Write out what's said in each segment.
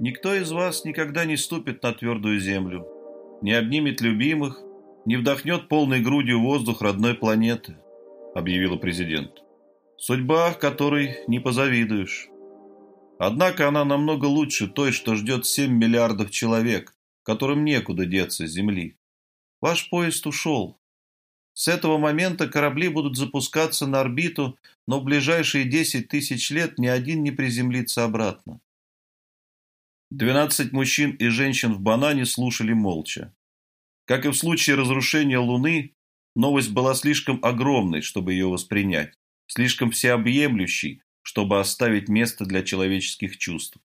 Никто из вас никогда не ступит на твердую землю, не обнимет любимых, не вдохнет полной грудью воздух родной планеты, объявила президент. Судьба, которой не позавидуешь. Однако она намного лучше той, что ждет 7 миллиардов человек, которым некуда деться с Земли. Ваш поезд ушел. С этого момента корабли будут запускаться на орбиту, но в ближайшие 10 тысяч лет ни один не приземлится обратно. Двенадцать мужчин и женщин в банане слушали молча. Как и в случае разрушения Луны, новость была слишком огромной, чтобы ее воспринять, слишком всеобъемлющей, чтобы оставить место для человеческих чувств.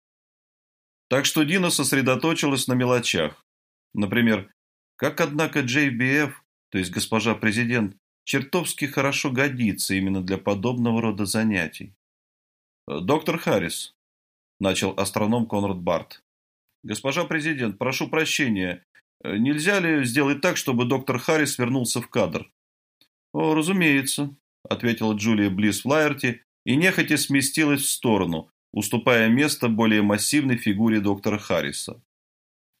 Так что Дина сосредоточилась на мелочах. Например, как, однако, JBF, то есть госпожа президент, чертовски хорошо годится именно для подобного рода занятий. «Доктор Харрис», – начал астроном Конрад Барт. «Госпожа президент, прошу прощения, нельзя ли сделать так, чтобы доктор Харрис вернулся в кадр?» «О, разумеется», – ответила Джулия Близ Флайерти и нехотя сместилась в сторону, уступая место более массивной фигуре доктора Харриса.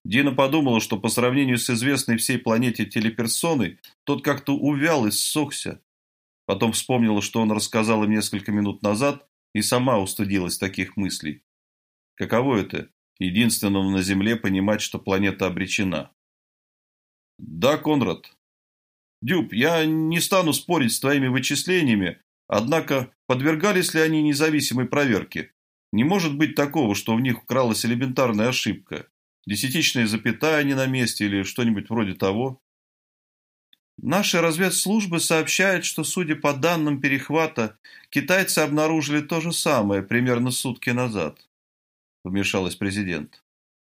Дина подумала, что по сравнению с известной всей планете телеперсоной, тот как-то увял и ссохся. Потом вспомнила, что он рассказал им несколько минут назад, и сама устыдилась таких мыслей. Каково это, единственному на Земле, понимать, что планета обречена? Да, Конрад. Дюб, я не стану спорить с твоими вычислениями, Однако, подвергались ли они независимой проверке? Не может быть такого, что в них вкралась элементарная ошибка. Десятичная запятая не на месте или что-нибудь вроде того. Наши разведслужбы сообщают, что, судя по данным перехвата, китайцы обнаружили то же самое примерно сутки назад, вмешалась президент.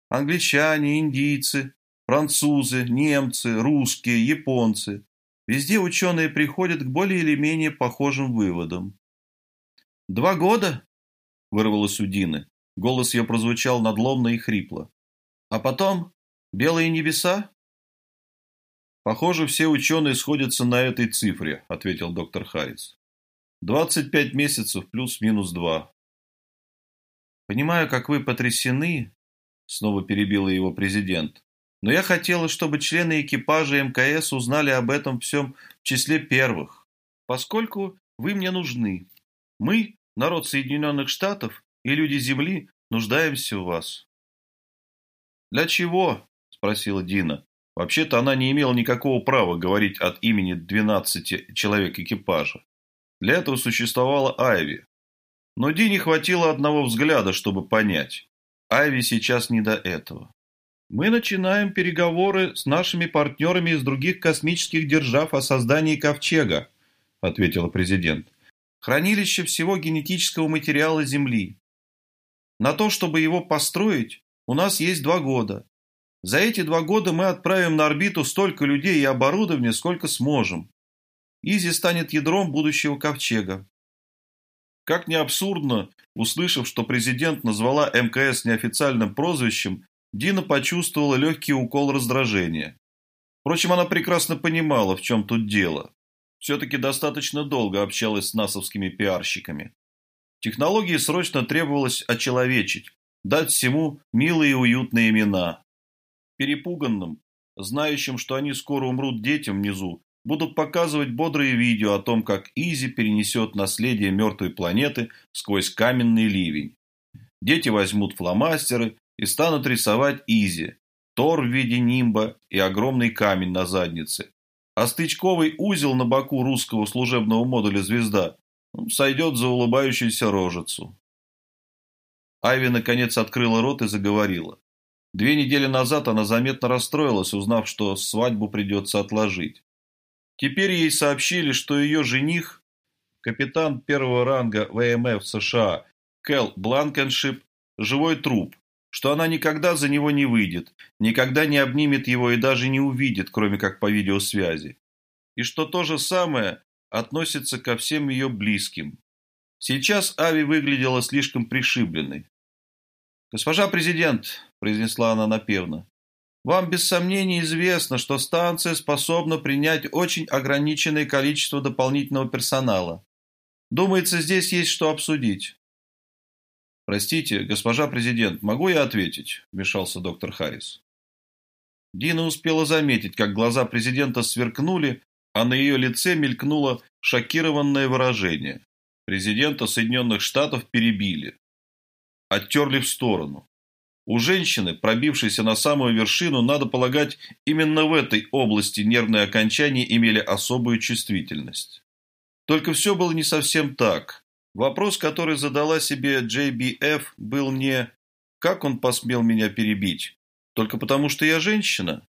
Англичане, индийцы, французы, немцы, русские, японцы Везде ученые приходят к более или менее похожим выводам. «Два года?» – вырвалось у Дины. Голос ее прозвучал надломно и хрипло. «А потом? Белые небеса?» «Похоже, все ученые сходятся на этой цифре», – ответил доктор Харрис. «Двадцать пять месяцев плюс-минус два». «Понимаю, как вы потрясены», – снова перебила его президент. Но я хотела, чтобы члены экипажа МКС узнали об этом всем в числе первых, поскольку вы мне нужны. Мы, народ Соединенных Штатов и люди Земли, нуждаемся в вас. «Для чего?» – спросила Дина. Вообще-то она не имела никакого права говорить от имени 12 человек экипажа. Для этого существовала Айви. Но Дине хватило одного взгляда, чтобы понять. Айви сейчас не до этого. Мы начинаем переговоры с нашими партнерами из других космических держав о создании ковчега, ответила президент. Хранилище всего генетического материала Земли. На то, чтобы его построить, у нас есть два года. За эти два года мы отправим на орбиту столько людей и оборудования, сколько сможем. Изи станет ядром будущего ковчега. Как ни абсурдно, услышав, что президент назвала МКС неофициальным прозвищем, Дина почувствовала легкий укол раздражения. Впрочем, она прекрасно понимала, в чем тут дело. Все-таки достаточно долго общалась с насовскими пиарщиками. Технологии срочно требовалось очеловечить, дать всему милые и уютные имена. Перепуганным, знающим, что они скоро умрут детям внизу, будут показывать бодрые видео о том, как Изи перенесет наследие мертвой планеты сквозь каменный ливень. Дети возьмут фломастеры и станут рисовать Изи, Тор в виде нимба и огромный камень на заднице. А стычковый узел на боку русского служебного модуля «Звезда» сойдет за улыбающуюся рожицу. Айви наконец открыла рот и заговорила. Две недели назад она заметно расстроилась, узнав, что свадьбу придется отложить. Теперь ей сообщили, что ее жених, капитан первого ранга ВМФ США Кэл Бланкеншип, живой труп, что она никогда за него не выйдет, никогда не обнимет его и даже не увидит, кроме как по видеосвязи. И что то же самое относится ко всем ее близким. Сейчас Ави выглядела слишком пришибленной. «Госпожа президент», – произнесла она напевно, – «вам без сомнения известно, что станция способна принять очень ограниченное количество дополнительного персонала. Думается, здесь есть что обсудить». «Простите, госпожа президент, могу я ответить?» – вмешался доктор Харрис. Дина успела заметить, как глаза президента сверкнули, а на ее лице мелькнуло шокированное выражение. Президента Соединенных Штатов перебили. Оттерли в сторону. У женщины, пробившейся на самую вершину, надо полагать, именно в этой области нервные окончания имели особую чувствительность. Только все было не совсем так. Вопрос, который задала себе JBF, был не «как он посмел меня перебить?» Только потому, что я женщина?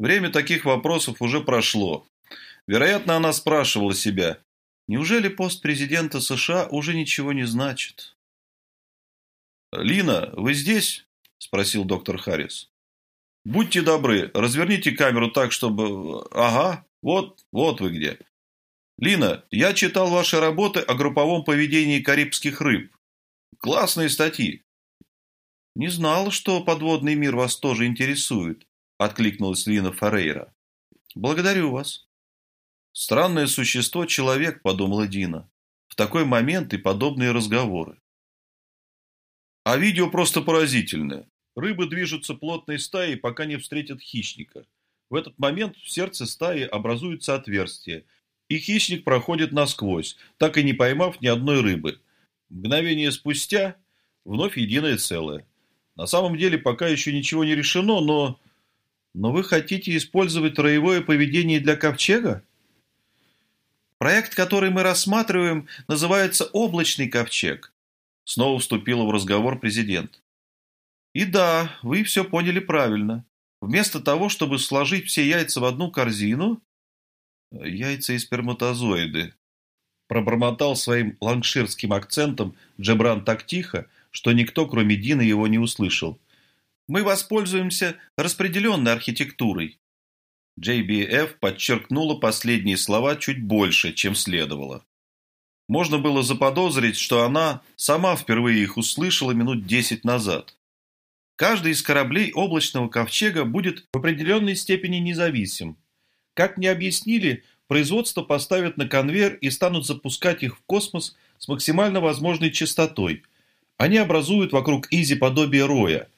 Время таких вопросов уже прошло. Вероятно, она спрашивала себя, неужели пост президента США уже ничего не значит? «Лина, вы здесь?» – спросил доктор Харрис. «Будьте добры, разверните камеру так, чтобы... Ага, вот, вот вы где. Лина, я читал ваши работы о групповом поведении карибских рыб. Классные статьи. Не знал, что подводный мир вас тоже интересует, откликнулась Лина Форейра. Благодарю вас. Странное существо человек, подумала Дина. В такой момент и подобные разговоры. А видео просто поразительное. Рыбы движутся плотной стаей, пока не встретят хищника. В этот момент в сердце стаи образуется отверстие – и хищник проходит насквозь, так и не поймав ни одной рыбы. Мгновение спустя вновь единое целое. На самом деле пока еще ничего не решено, но... Но вы хотите использовать роевое поведение для ковчега? Проект, который мы рассматриваем, называется «Облачный ковчег», снова вступила в разговор президент. И да, вы все поняли правильно. Вместо того, чтобы сложить все яйца в одну корзину, Яйца и сперматозоиды. Пробормотал своим лангширским акцентом Джебран так тихо, что никто, кроме Дины, его не услышал. Мы воспользуемся распределенной архитектурой. JBF подчеркнула последние слова чуть больше, чем следовало. Можно было заподозрить, что она сама впервые их услышала минут десять назад. Каждый из кораблей облачного ковчега будет в определенной степени независим, как мне объяснили, производство поставят на конвейер и станут запускать их в космос с максимально возможной частотой. Они образуют вокруг Изи подобие роя.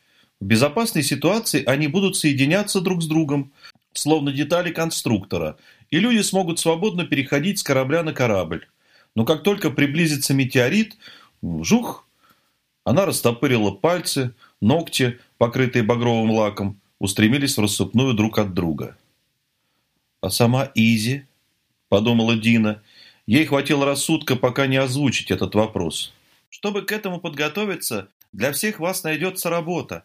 В безопасной ситуации они будут соединяться друг с другом, словно детали конструктора, и люди смогут свободно переходить с корабля на корабль. Но как только приблизится метеорит, жух, она растопырила пальцы, ногти, покрытые багровым лаком, устремились в рассыпную друг от друга. А сама Изи, подумала Дина, ей хватило рассудка пока не озвучить этот вопрос. Чтобы к этому подготовиться, для всех вас найдется работа.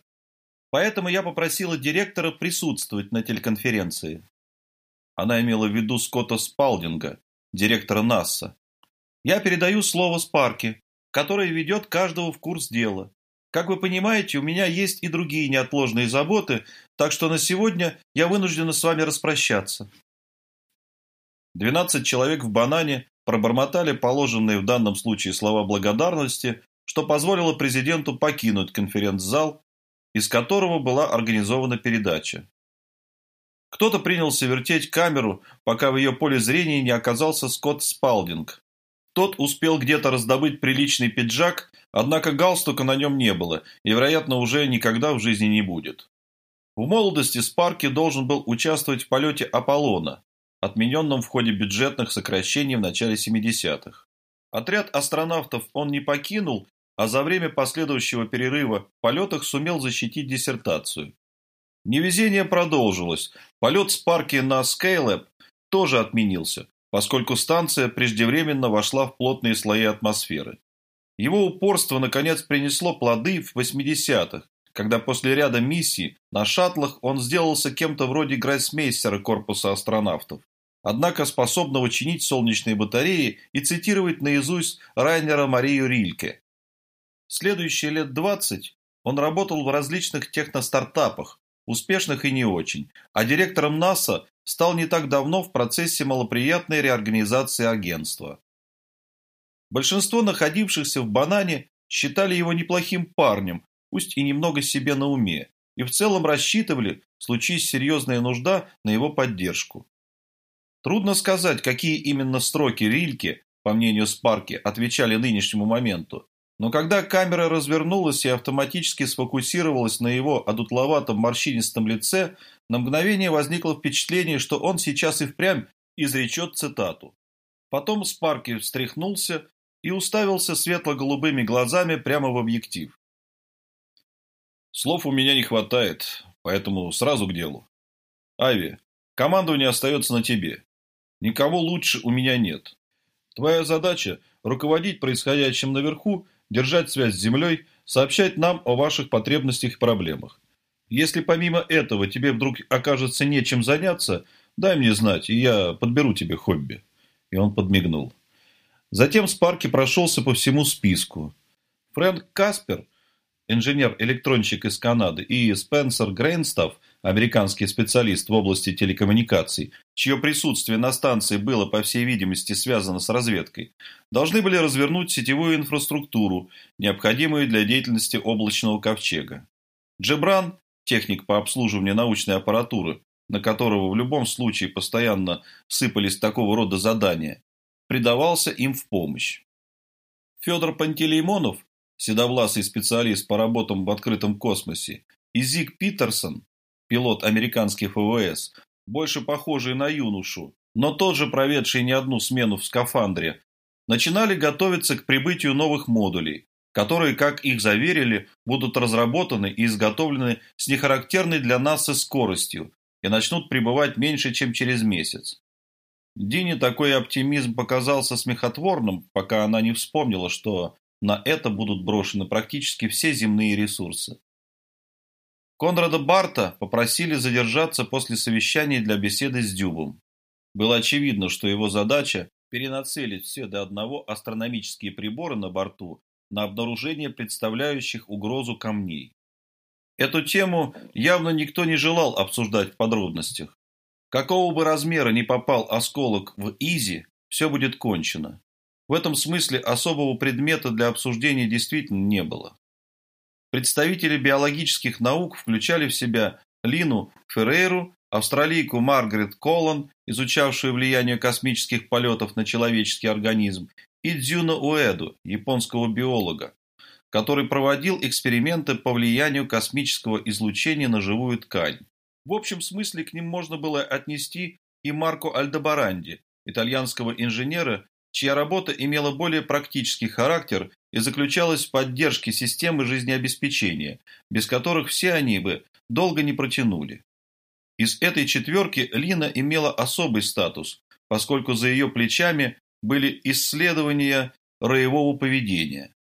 Поэтому я попросила директора присутствовать на телеконференции. Она имела в виду Скотта Спалдинга, директора НАСА. Я передаю слово Спарке, который ведет каждого в курс дела. Как вы понимаете, у меня есть и другие неотложные заботы, так что на сегодня я вынуждена с вами распрощаться. Двенадцать человек в банане пробормотали положенные в данном случае слова благодарности, что позволило президенту покинуть конференц-зал, из которого была организована передача. Кто-то принялся вертеть камеру, пока в ее поле зрения не оказался Скотт Спалдинг. Тот успел где-то раздобыть приличный пиджак, однако галстука на нем не было и, вероятно, уже никогда в жизни не будет. В молодости Спарки должен был участвовать в полете Аполлона, отмененном в ходе бюджетных сокращений в начале 70-х. Отряд астронавтов он не покинул, а за время последующего перерыва в полетах сумел защитить диссертацию. Невезение продолжилось. Полет Спарки на Скейлэб тоже отменился, поскольку станция преждевременно вошла в плотные слои атмосферы. Его упорство, наконец, принесло плоды в 80-х, когда после ряда миссий на шаттлах он сделался кем-то вроде гроссмейстера корпуса астронавтов однако способного чинить солнечные батареи и цитировать наизусть Райнера Марию Рильке. Следующие лет 20 он работал в различных техностартапах, успешных и не очень, а директором НАСА стал не так давно в процессе малоприятной реорганизации агентства. Большинство находившихся в «Банане» считали его неплохим парнем, пусть и немного себе на уме, и в целом рассчитывали, случись серьезная нужда, на его поддержку. Трудно сказать, какие именно строки Рильке, по мнению Спарки, отвечали нынешнему моменту, Но когда камера развернулась и автоматически сфокусировалась на его одутловатом морщинистом лице, на мгновение возникло впечатление, что он сейчас и впрямь изречет цитату. Потом Спарки встряхнулся и уставился светло-голубыми глазами прямо в объектив. Слов у меня не хватает, поэтому сразу к делу. Ави, командование остается на тебе. Никого лучше у меня нет. Твоя задача – руководить происходящим наверху, держать связь с землей, сообщать нам о ваших потребностях и проблемах. Если помимо этого тебе вдруг окажется нечем заняться, дай мне знать, и я подберу тебе хобби. И он подмигнул. Затем Спарки прошелся по всему списку. Фрэнк Каспер, инженер-электронщик из Канады, и Спенсер Грейнстав, американский специалист в области телекоммуникаций, чье присутствие на станции было, по всей видимости, связано с разведкой, должны были развернуть сетевую инфраструктуру, необходимую для деятельности облачного ковчега. Джебран, техник по обслуживанию научной аппаратуры, на которого в любом случае постоянно сыпались такого рода задания, предавался им в помощь. Федор Пантелеймонов, седовласый специалист по работам в открытом космосе, и Зиг Питерсон, пилот американских ВВС, больше похожий на юношу, но тот же проведший не одну смену в скафандре, начинали готовиться к прибытию новых модулей, которые, как их заверили, будут разработаны и изготовлены с нехарактерной для НАСА скоростью и начнут прибывать меньше, чем через месяц. Дине такой оптимизм показался смехотворным, пока она не вспомнила, что на это будут брошены практически все земные ресурсы. Конрада Барта попросили задержаться после совещания для беседы с Дюбом. Было очевидно, что его задача – перенацелить все до одного астрономические приборы на борту на обнаружение представляющих угрозу камней. Эту тему явно никто не желал обсуждать в подробностях. Какого бы размера ни попал осколок в Изи, все будет кончено. В этом смысле особого предмета для обсуждения действительно не было. Представители биологических наук включали в себя Лину Феррейру, австралийку Маргарет Коллан, изучавшую влияние космических полетов на человеческий организм, и Дзюна Уэду, японского биолога, который проводил эксперименты по влиянию космического излучения на живую ткань. В общем смысле к ним можно было отнести и Марко Альдебаранди, итальянского инженера, чья работа имела более практический характер и заключалась в поддержке системы жизнеобеспечения, без которых все они бы долго не протянули. Из этой четверки Лина имела особый статус, поскольку за ее плечами были исследования роевого поведения.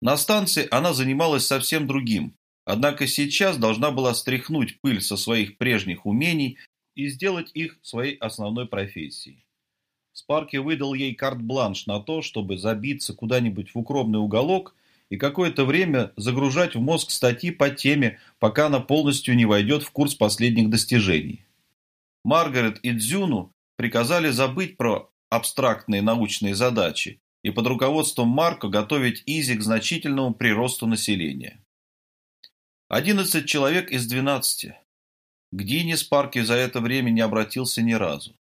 На станции она занималась совсем другим, Однако сейчас должна была стряхнуть пыль со своих прежних умений и сделать их своей основной профессией. Спарки выдал ей карт-бланш на то, чтобы забиться куда-нибудь в укромный уголок и какое-то время загружать в мозг статьи по теме, пока она полностью не войдет в курс последних достижений. Маргарет и Дзюну приказали забыть про абстрактные научные задачи и под руководством Марка готовить Изи к значительному приросту населения. Одиннадцать человек из двенадцати. К Дине Спарки за это время не обратился ни разу.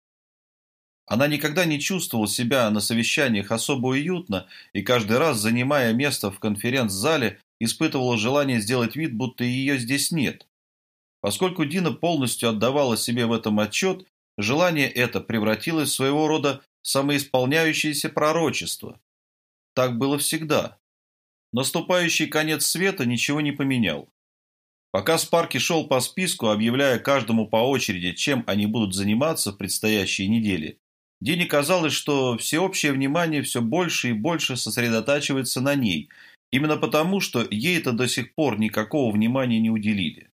Она никогда не чувствовала себя на совещаниях особо уютно и каждый раз, занимая место в конференц-зале, испытывала желание сделать вид, будто ее здесь нет. Поскольку Дина полностью отдавала себе в этом отчет, желание это превратилось в своего рода самоисполняющееся пророчество. Так было всегда. Наступающий конец света ничего не поменял. Пока Спарки шел по списку, объявляя каждому по очереди, чем они будут заниматься в предстоящие недели, Дине казалось, что всеобщее внимание все больше и больше сосредотачивается на ней, именно потому, что ей это до сих пор никакого внимания не уделили.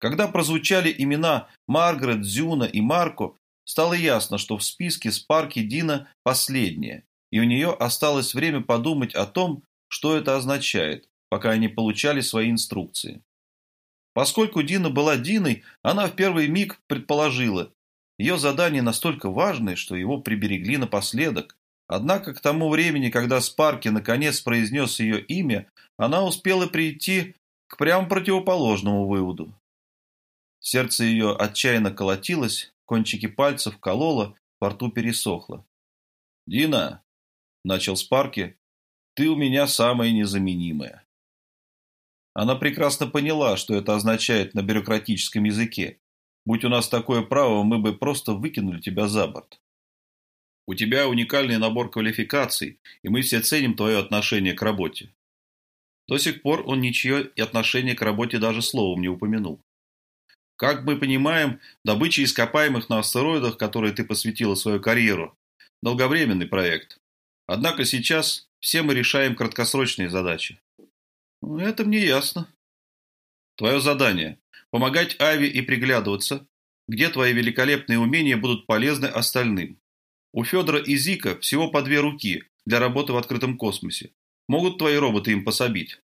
Когда прозвучали имена Маргарет, Зюна и Марко, стало ясно, что в списке Спарки Дина последняя, и у нее осталось время подумать о том, что это означает, пока они получали свои инструкции. Поскольку Дина была Диной, она в первый миг предположила, ее задание настолько важное, что его приберегли напоследок. Однако к тому времени, когда Спарки наконец произнес ее имя, она успела прийти к прямо противоположному выводу. Сердце ее отчаянно колотилось, кончики пальцев кололо, во рту пересохло. «Дина!» – начал Спарки, Ты у меня самая незаменимая. Она прекрасно поняла, что это означает на бюрократическом языке. Будь у нас такое право, мы бы просто выкинули тебя за борт. У тебя уникальный набор квалификаций, и мы все ценим твое отношение к работе. До сих пор он ничье отношение к работе даже словом не упомянул. Как мы понимаем, добыча ископаемых на астероидах, которой ты посвятила свою карьеру, долговременный проект. Однако сейчас все мы решаем краткосрочные задачи. Это мне ясно. Твое задание – помогать Ави и приглядываться, где твои великолепные умения будут полезны остальным. У Федора и Зика всего по две руки для работы в открытом космосе. Могут твои роботы им пособить?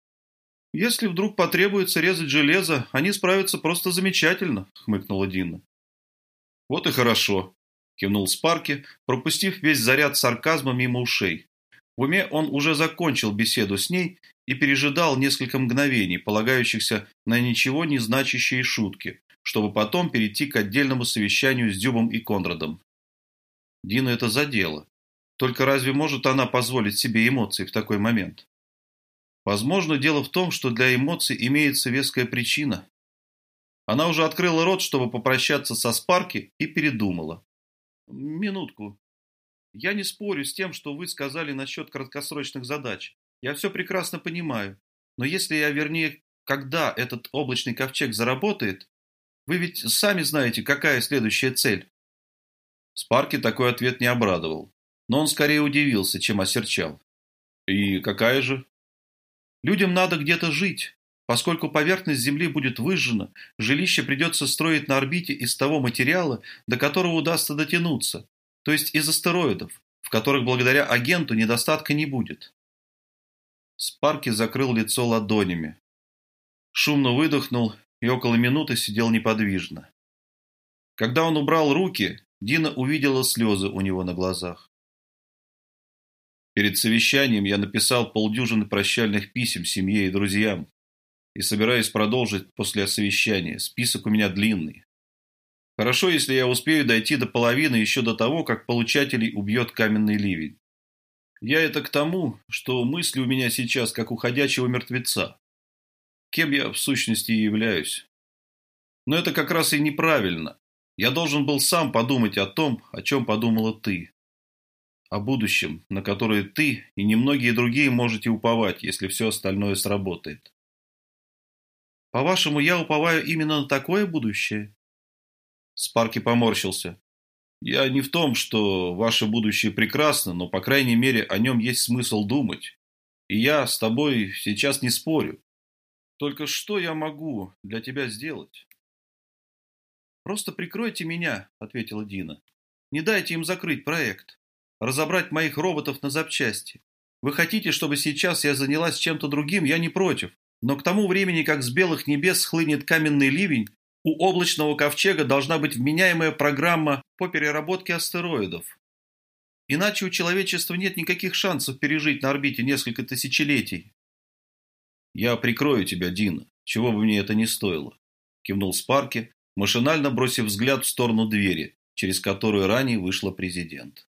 Если вдруг потребуется резать железо, они справятся просто замечательно, хмыкнула Дина. Вот и хорошо, кивнул Спарки, пропустив весь заряд сарказма мимо ушей. В уме он уже закончил беседу с ней и пережидал несколько мгновений, полагающихся на ничего не значащие шутки, чтобы потом перейти к отдельному совещанию с Дюбом и Конрадом. Дина это задело. Только разве может она позволить себе эмоции в такой момент? Возможно, дело в том, что для эмоций имеется веская причина. Она уже открыла рот, чтобы попрощаться со Спарки, и передумала. «Минутку. Я не спорю с тем, что вы сказали насчет краткосрочных задач. Я все прекрасно понимаю. Но если я, вернее, когда этот облачный ковчег заработает, вы ведь сами знаете, какая следующая цель». Спарки такой ответ не обрадовал, но он скорее удивился, чем осерчал. «И какая же?» Людям надо где-то жить. Поскольку поверхность Земли будет выжжена, жилище придется строить на орбите из того материала, до которого удастся дотянуться, то есть из астероидов, в которых благодаря агенту недостатка не будет. Спарки закрыл лицо ладонями. Шумно выдохнул и около минуты сидел неподвижно. Когда он убрал руки, Дина увидела слезы у него на глазах. Перед совещанием я написал полдюжины прощальных писем семье и друзьям. И собираюсь продолжить после совещания. Список у меня длинный. Хорошо, если я успею дойти до половины еще до того, как получателей убьет каменный ливень. Я это к тому, что мысли у меня сейчас как у ходячего мертвеца. Кем я в сущности и являюсь. Но это как раз и неправильно. Я должен был сам подумать о том, о чем подумала ты о будущем, на которое ты и немногие другие можете уповать, если все остальное сработает. По-вашему, я уповаю именно на такое будущее? Спарки поморщился. Я не в том, что ваше будущее прекрасно, но, по крайней мере, о нем есть смысл думать. И я с тобой сейчас не спорю. Только что я могу для тебя сделать? Просто прикройте меня, ответила Дина. Не дайте им закрыть проект разобрать моих роботов на запчасти. Вы хотите, чтобы сейчас я занялась чем-то другим, я не против. Но к тому времени, как с белых небес схлынет каменный ливень, у облачного ковчега должна быть вменяемая программа по переработке астероидов. Иначе у человечества нет никаких шансов пережить на орбите несколько тысячелетий. «Я прикрою тебя, Дина, чего бы мне это ни стоило», – кивнул Спарки, машинально бросив взгляд в сторону двери, через которую ранее вышла президент.